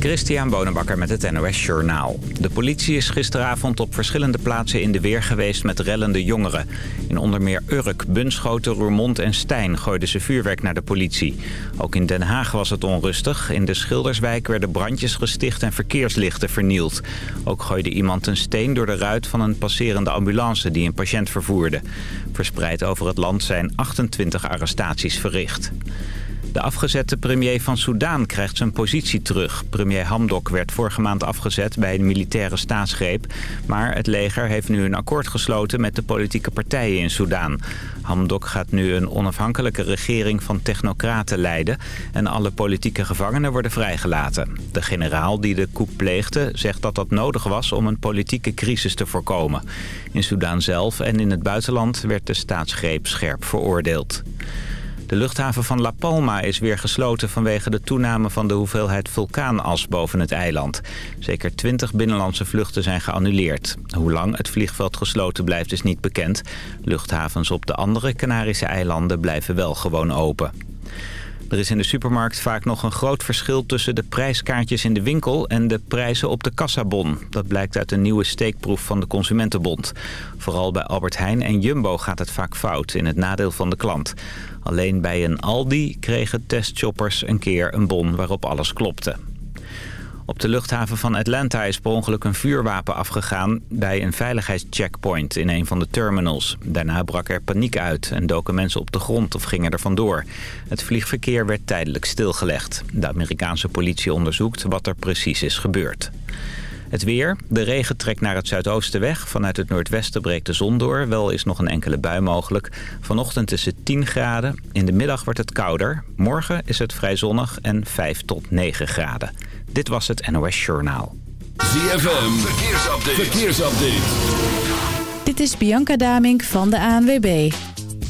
Christian Bonenbakker met het NOS Journaal. De politie is gisteravond op verschillende plaatsen in de weer geweest met rellende jongeren. In onder meer Urk, Bunschoten, Roermond en Stijn gooiden ze vuurwerk naar de politie. Ook in Den Haag was het onrustig. In de Schilderswijk werden brandjes gesticht en verkeerslichten vernield. Ook gooide iemand een steen door de ruit van een passerende ambulance die een patiënt vervoerde. Verspreid over het land zijn 28 arrestaties verricht. De afgezette premier van Soudaan krijgt zijn positie terug. Premier Hamdok werd vorige maand afgezet bij een militaire staatsgreep. Maar het leger heeft nu een akkoord gesloten met de politieke partijen in Soudaan. Hamdok gaat nu een onafhankelijke regering van technocraten leiden... en alle politieke gevangenen worden vrijgelaten. De generaal die de coup pleegde zegt dat dat nodig was om een politieke crisis te voorkomen. In Soudaan zelf en in het buitenland werd de staatsgreep scherp veroordeeld. De luchthaven van La Palma is weer gesloten vanwege de toename van de hoeveelheid vulkaanas boven het eiland. Zeker 20 binnenlandse vluchten zijn geannuleerd. Hoe lang het vliegveld gesloten blijft is niet bekend. Luchthavens op de andere Canarische eilanden blijven wel gewoon open. Er is in de supermarkt vaak nog een groot verschil tussen de prijskaartjes in de winkel en de prijzen op de kassabon. Dat blijkt uit een nieuwe steekproef van de Consumentenbond. Vooral bij Albert Heijn en Jumbo gaat het vaak fout in het nadeel van de klant. Alleen bij een Aldi kregen testshoppers een keer een bon waarop alles klopte. Op de luchthaven van Atlanta is per ongeluk een vuurwapen afgegaan... bij een veiligheidscheckpoint in een van de terminals. Daarna brak er paniek uit en doken mensen op de grond of gingen er vandoor. Het vliegverkeer werd tijdelijk stilgelegd. De Amerikaanse politie onderzoekt wat er precies is gebeurd. Het weer. De regen trekt naar het zuidoosten weg. Vanuit het noordwesten breekt de zon door. Wel is nog een enkele bui mogelijk. Vanochtend is het 10 graden. In de middag wordt het kouder. Morgen is het vrij zonnig en 5 tot 9 graden. Dit was het NOS Journaal. ZFM. Verkeersupdate. Verkeersupdate. Dit is Bianca Damink van de ANWB.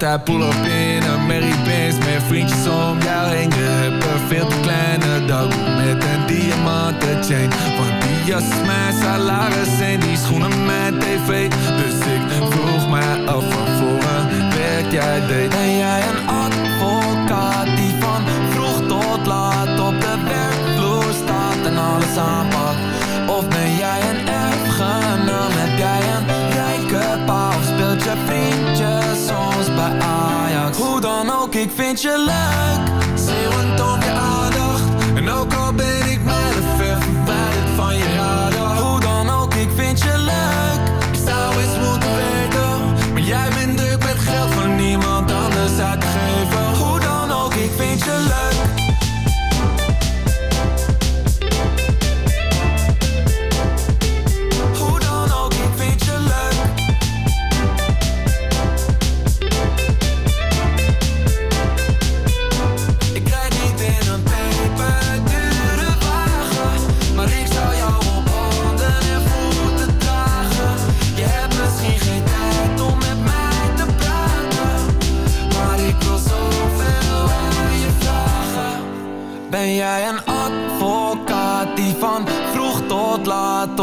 that pull up in Hoe dan ook, ik vind je leuk. Zeeuwend om je aandacht. En ook al ben ik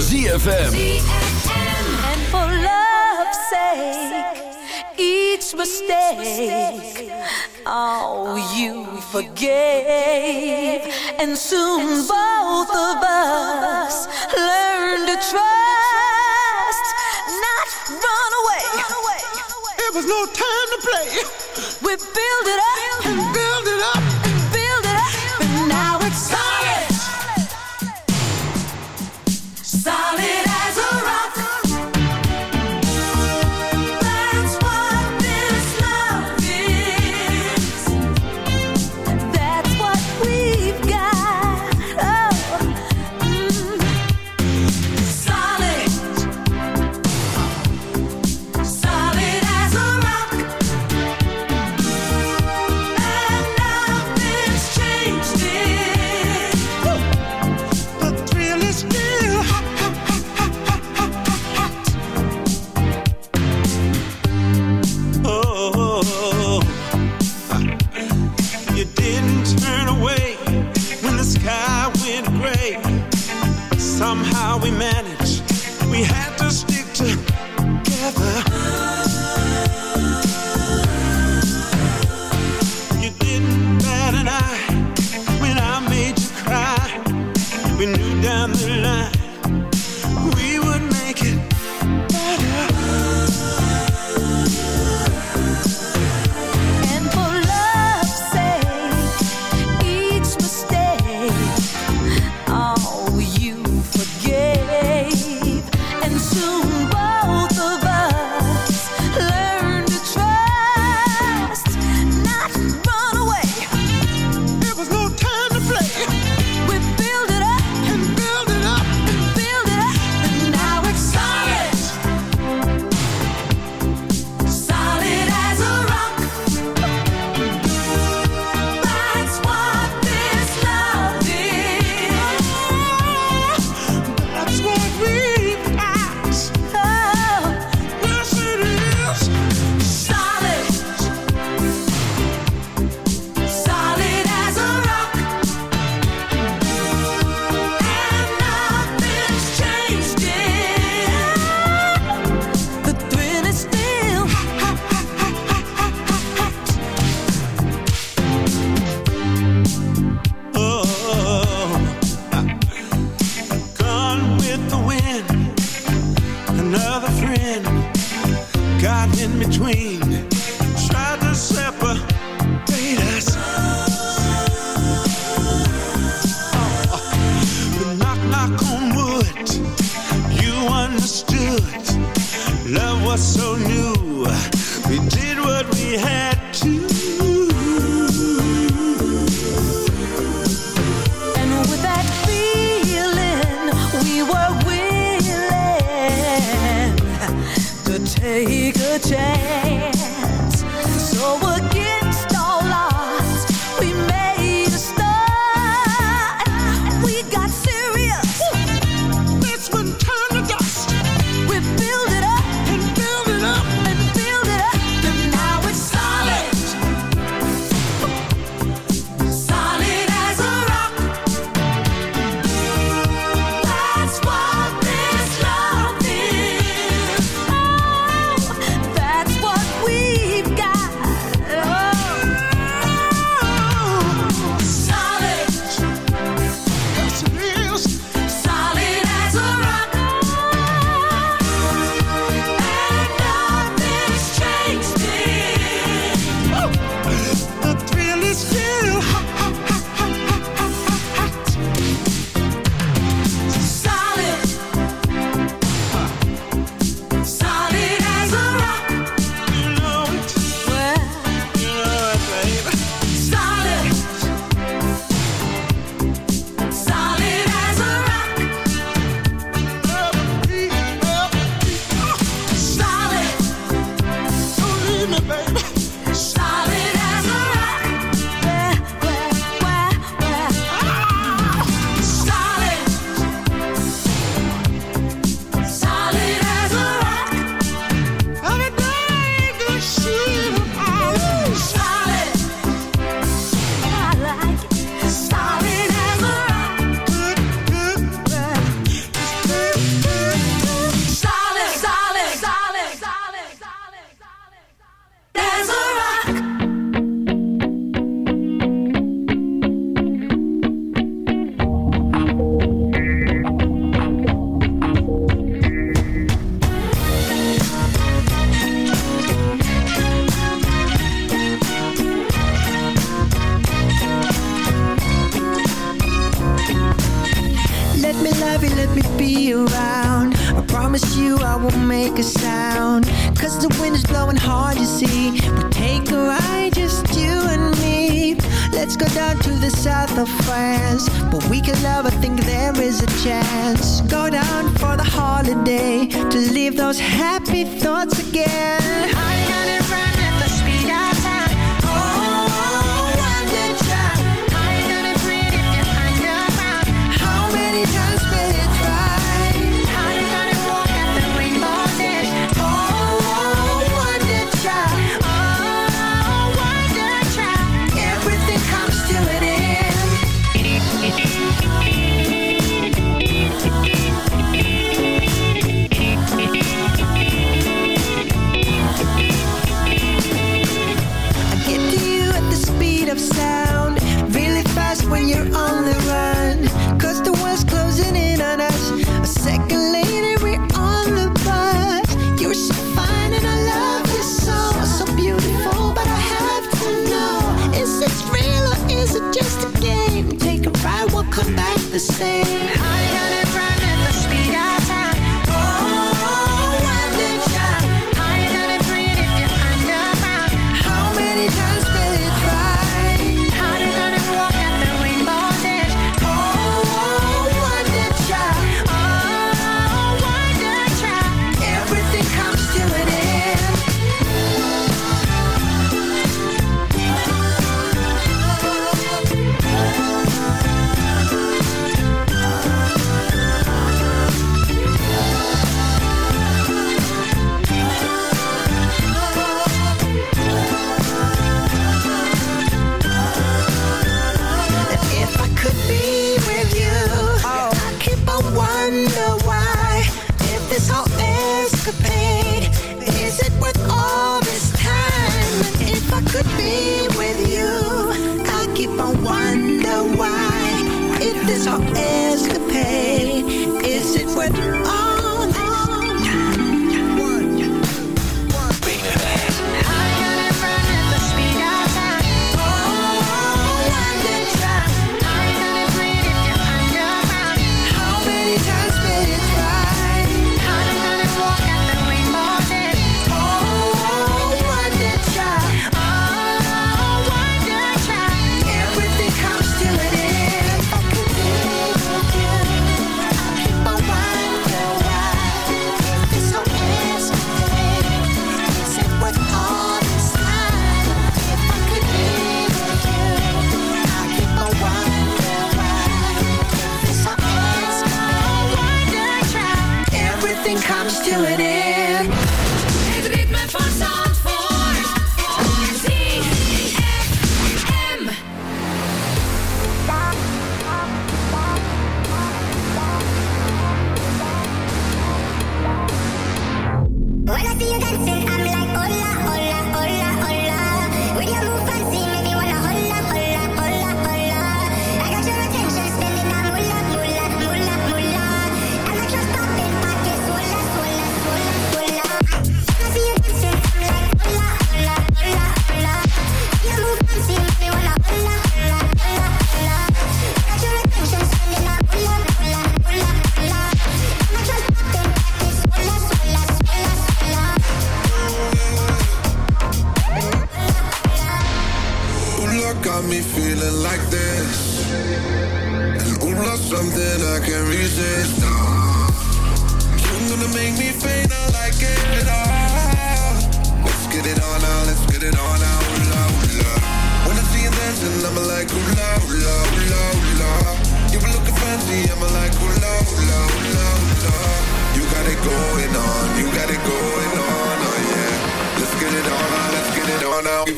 ZFM. And for love's sake, each mistake, oh, you forgave. And soon both of us learned to trust, not run away. It was no time to play. We build it up and build it up.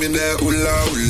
me that ooh la ooh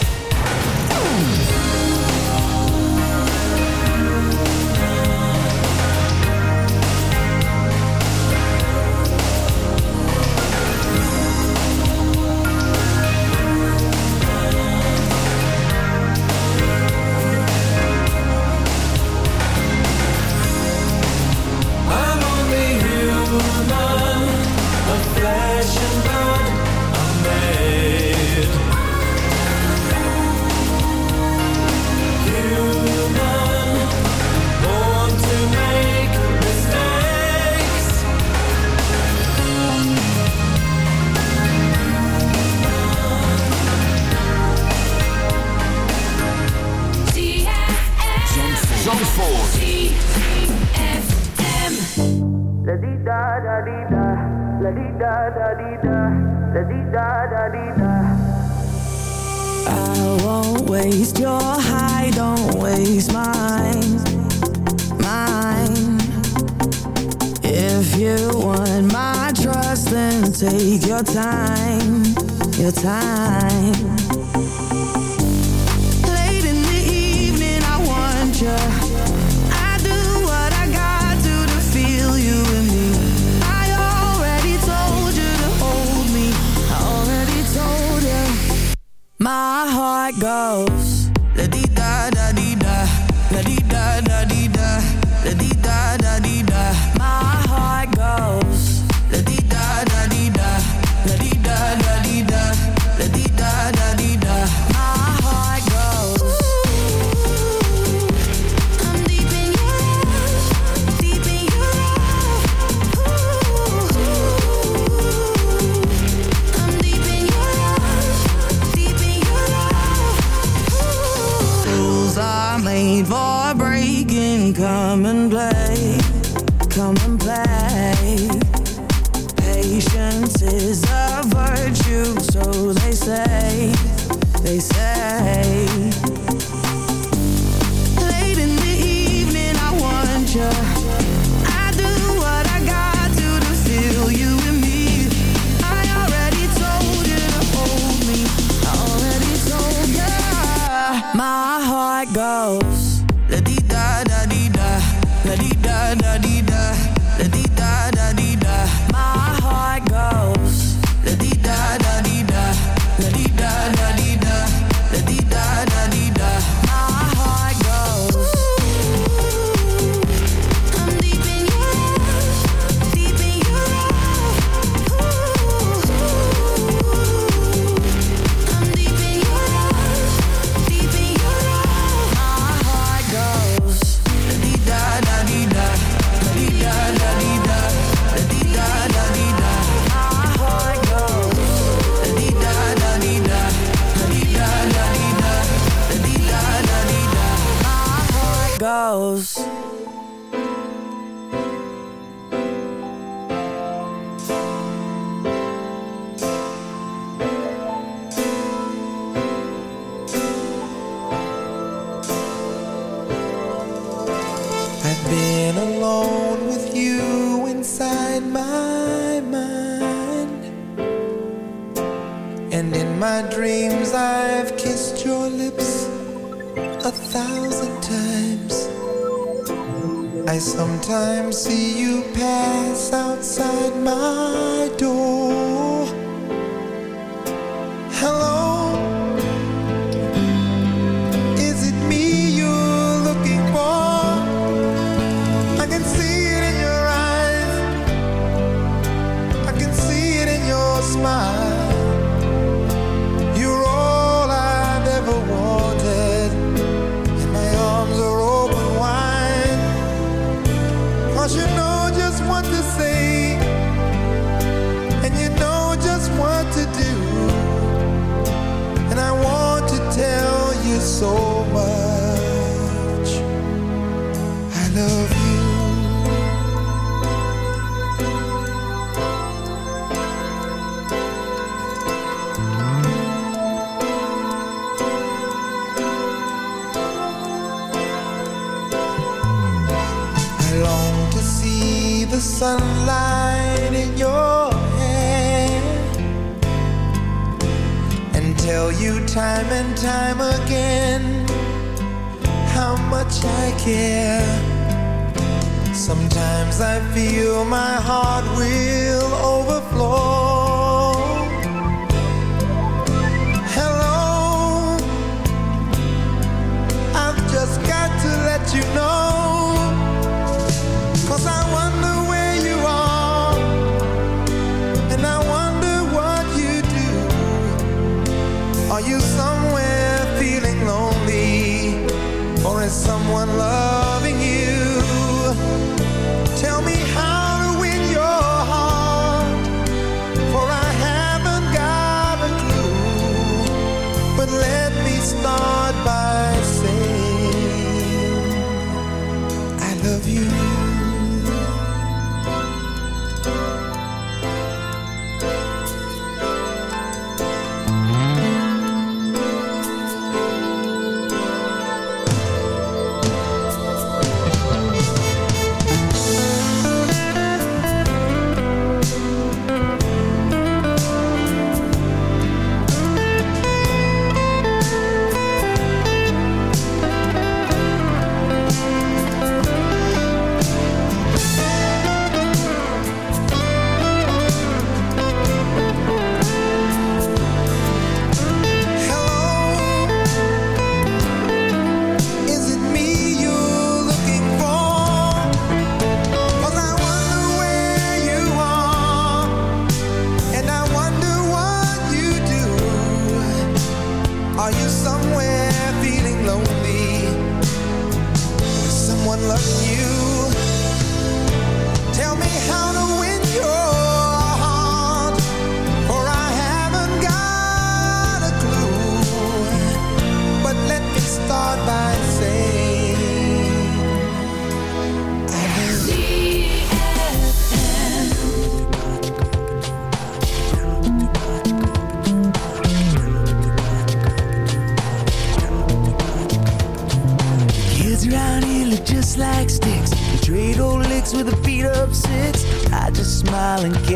My heart goes. La sometimes see you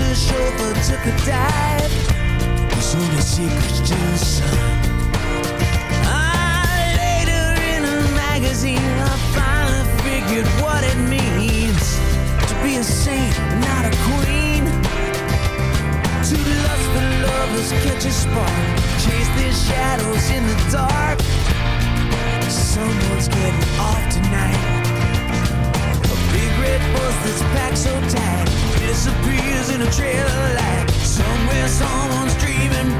A chauffeur took a dive. There's only secrets to the sun. Ah, later in a magazine, I finally figured what it means to be a saint, not a queen. Two lustful lovers catch a spark, chase their shadows in the dark. Someone's getting off tonight. A big red bus that's packed so tight in a trail of light. Somewhere someone's dreaming,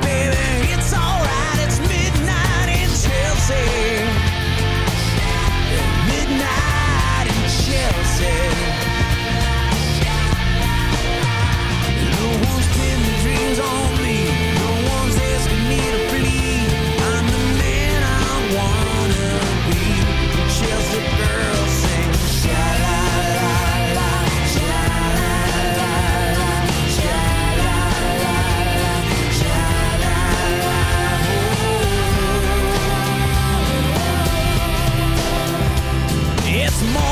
la.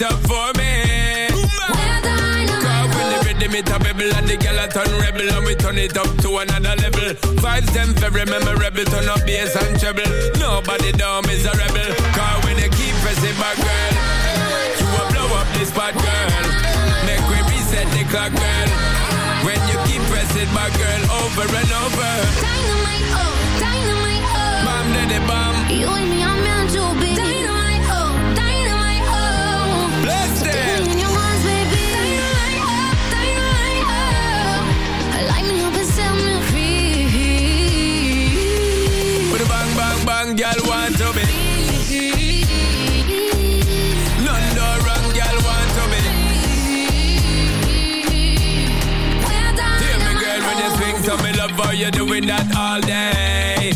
It up for me. Cause when the rhythm it a bubble and the girl a turn rebel and we turn it up to another level. Vibes them very memorable, turn up bass and treble. Nobody down is a rebel. Cause when you keep pressing back, girl, you will blow up this spot, girl. Make we reset the clock, girl. When you keep pressing back, girl, over and over. Dynamite, oh, dynamite, oh. Bam, daddy, bam. You and me are meant to be. Love doing that all day.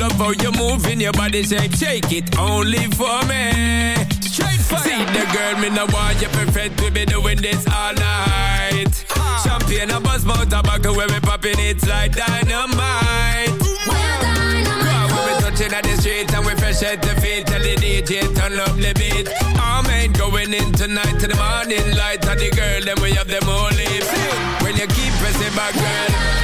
Love how you're moving your body shape, shake it only for me. Straight fire. See the girl, me no want you perfect, we be doing this all night. Uh-huh. Champagne and buzz mouth tobacco when we popping it's like dynamite. Cause when we touching at the street and we fresh at the feet, tell the DJ turn up the beat. Our main going in tonight to the morning light, and the girl then we have them all live. When you keep pressing back, girl,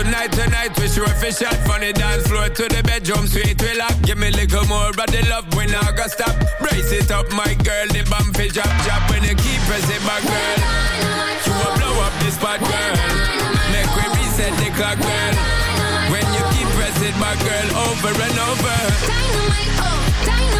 Tonight, tonight, we sure fish shot from the dance floor to the bedroom sweet we lock. Give me a little more, but the love we not gonna stop. Brace it up, my girl, the bump fish drop, drop. When you keep pressing my girl, you will blow up this spot, girl. Make we reset the clock, girl. When you keep pressing my girl, over and over. Dynamite, oh, dynamite,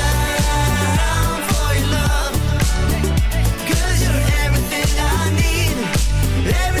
Everything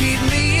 Yeah.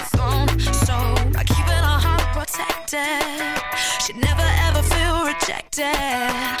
rejected